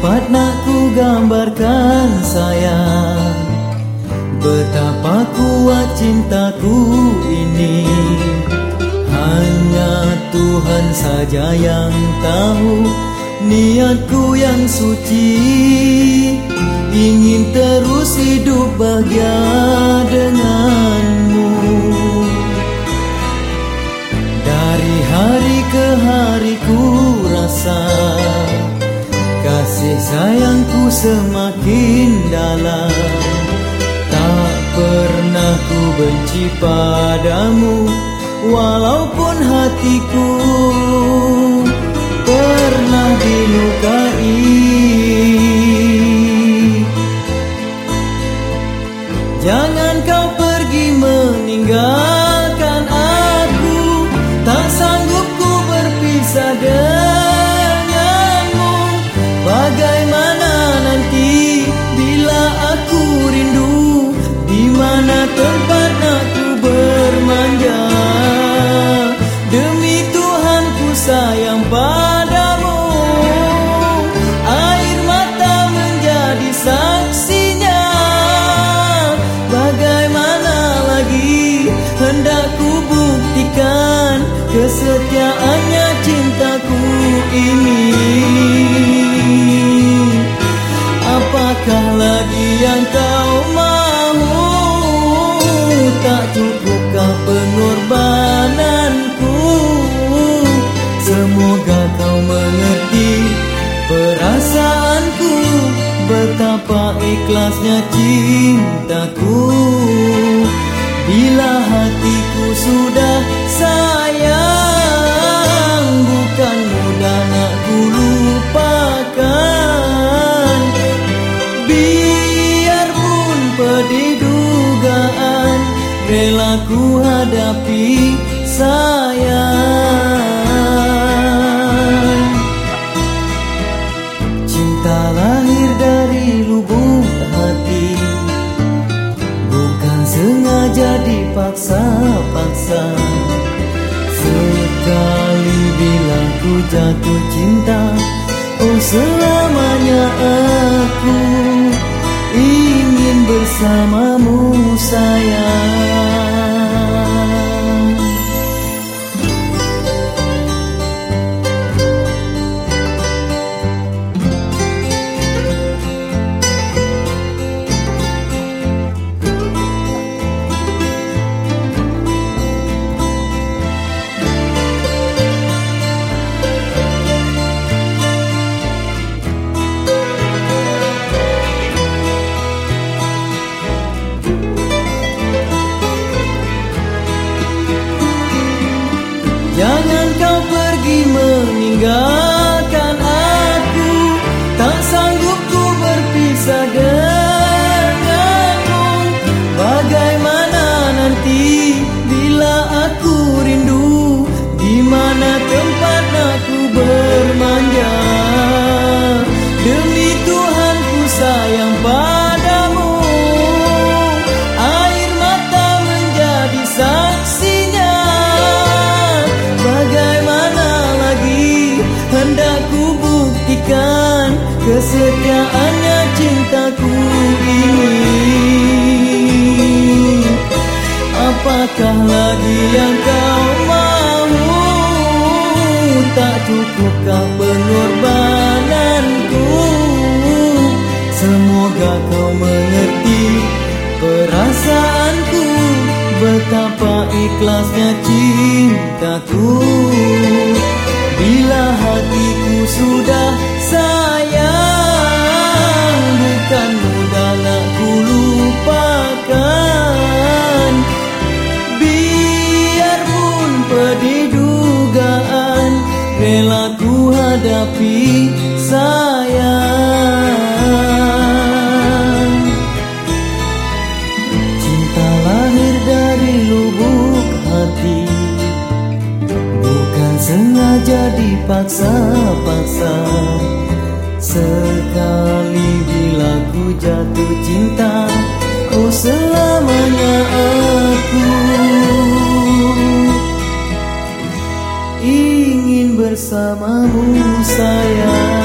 Dapat nak ku gambarkan sayang Betapa kuat cintaku ini. Hanya Tuhan saja yang tahu Niatku yang suci. Ingin terus hidup bahagia denganmu sayangku semakin dalam. Tak pernah ku benci padamu Walaupun hatiku pernah dilukai. Jangan kau pergi meninggalkan aku. Tak ini. Apakah lagi yang kau mahu? Tak cukupkah pengorbananku? Semoga kau mengerti perasaanku. Betapa ikhlasnya Rela ku hadapi sayang. Cinta lahir dari lubuk hati Bukan sengaja dipaksa-paksa. Sekali bila ku jatuh cinta Oh selamanya aku ingin bersamamu sayang Jangan kau pergi meninggalkan Apakah lagi yang kau mahu. Tak cukupkah pengorbananku? Semoga kau mengerti perasaanku. Betapa ikhlasnya cintaku Hadapi sayang. Cinta lahir dari lubuk hati Bukan sengaja dipaksa-paksa bersamamu sayang.